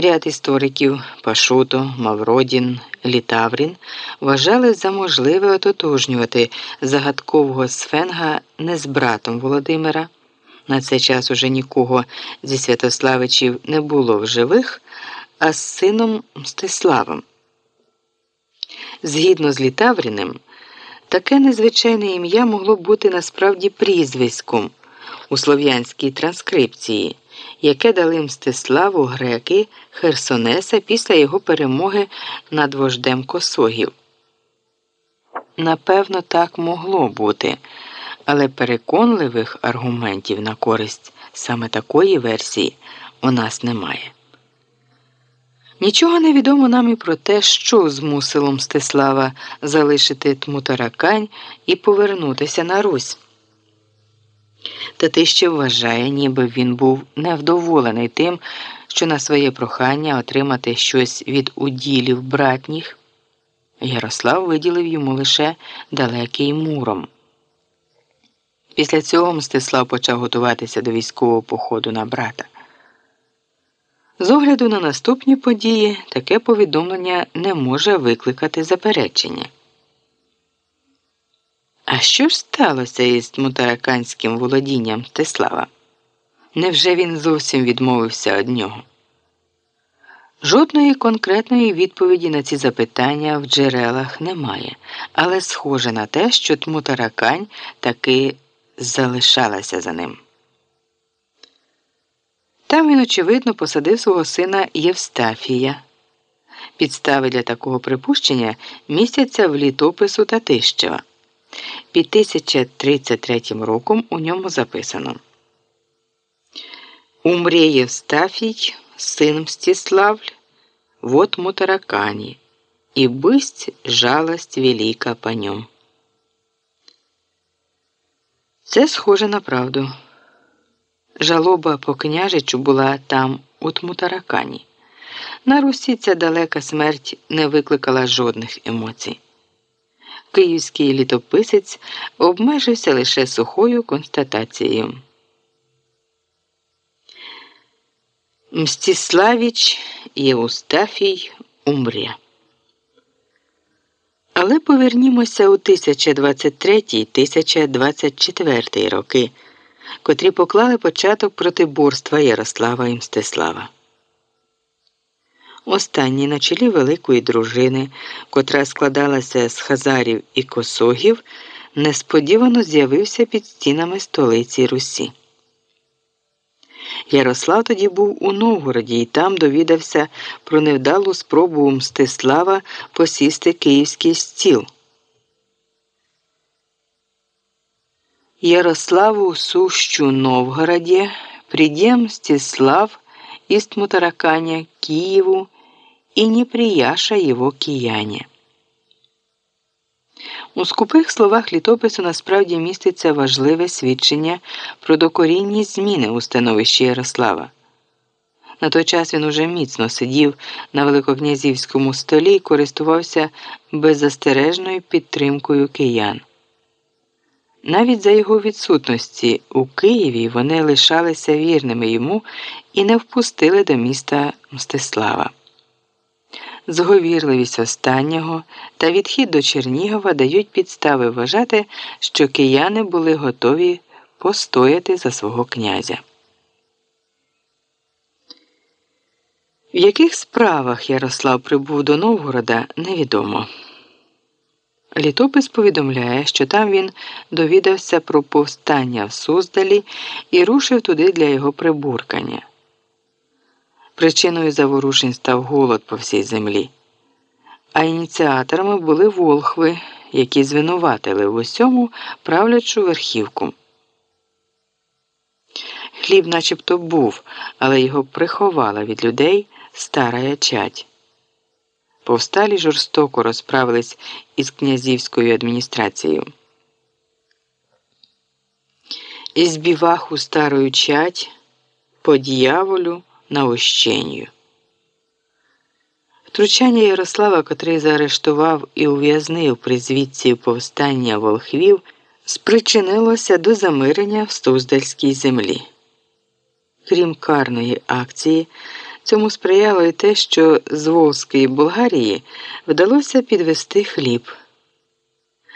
Ряд істориків Пашуто, Мавродін, Літаврін вважали за можливе ототожнювати загадкового Сфенга не з братом Володимира. На цей час уже нікого зі Святославичів не було в живих, а з сином Мстиславом. Згідно з Літавріним, таке незвичайне ім'я могло бути насправді прізвиськом у слов'янській транскрипції яке дали Мстиславу греки Херсонеса після його перемоги над вождем Косогів. Напевно, так могло бути, але переконливих аргументів на користь саме такої версії у нас немає. Нічого не відомо нам і про те, що змусило Мстислава залишити Тмутаракань і повернутися на Русь. Та ти ще вважає, ніби він був невдоволений тим, що на своє прохання отримати щось від уділів братніх. Ярослав виділив йому лише далекий муром. Після цього Мстислав почав готуватися до військового походу на брата. З огляду на наступні події таке повідомлення не може викликати заперечення. А що ж сталося із мутараканським володінням Мстислава? Невже він зовсім відмовився від нього? Жодної конкретної відповіді на ці запитання в джерелах немає, але схоже на те, що Тмутаракань таки залишалася за ним. Там він, очевидно, посадив свого сина Євстафія. Підстави для такого припущення містяться в літопису Татищева. Під 1033 роком у ньому записано Умре Євстафій, син Мстиславль, вот мутаракані, і бысть жалость велика по ньому. Це схоже на правду. Жалоба по княжичу була там, у Тмутаракані. На Русі ця далека смерть не викликала жодних емоцій київський літописець обмежився лише сухою констатацією. Мстиславіч Єустафій умре. Але повернімося у 1023-1024 роки, котрі поклали початок протиборства Ярослава і Мстислава. Останній на чолі великої дружини, котра складалася з хазарів і косогів, несподівано з'явився під стінами столиці Русі. Ярослав тоді був у Новгороді і там довідався про невдалу спробу Мстислава посісти київський стіл. Ярославу сущу Новгороді придє Мстислав из Тмутараканя Киеву і не прияша його кияне. У скупих словах літопису насправді міститься важливе свідчення про докорінні зміни у становищі Ярослава. На той час він уже міцно сидів на великокнязівському столі і користувався беззастережною підтримкою киян. Навіть за його відсутності у Києві вони лишалися вірними йому і не впустили до міста Мстислава. Зговірливість останнього та відхід до Чернігова дають підстави вважати, що кияни були готові постояти за свого князя. В яких справах Ярослав прибув до Новгорода, невідомо. Літопис повідомляє, що там він довідався про повстання в Суздалі і рушив туди для його прибуркання. Причиною заворушень став голод по всій землі, а ініціаторами були волхви, які звинуватили в усьому правлячу верхівку. Хліб начебто був, але його приховала від людей стара ячать. Повсталі жорстоко розправились із князівською адміністрацією. Із біваху старою чать по дьяволю на ощенню. Втручання Ярослава, котрий заарештував і ув'язнив при звідці повстання волхвів, спричинилося до замирення в Суздальській землі. Крім карної акції, Цьому сприяло й те, що з Волзької Болгарії вдалося підвести хліб.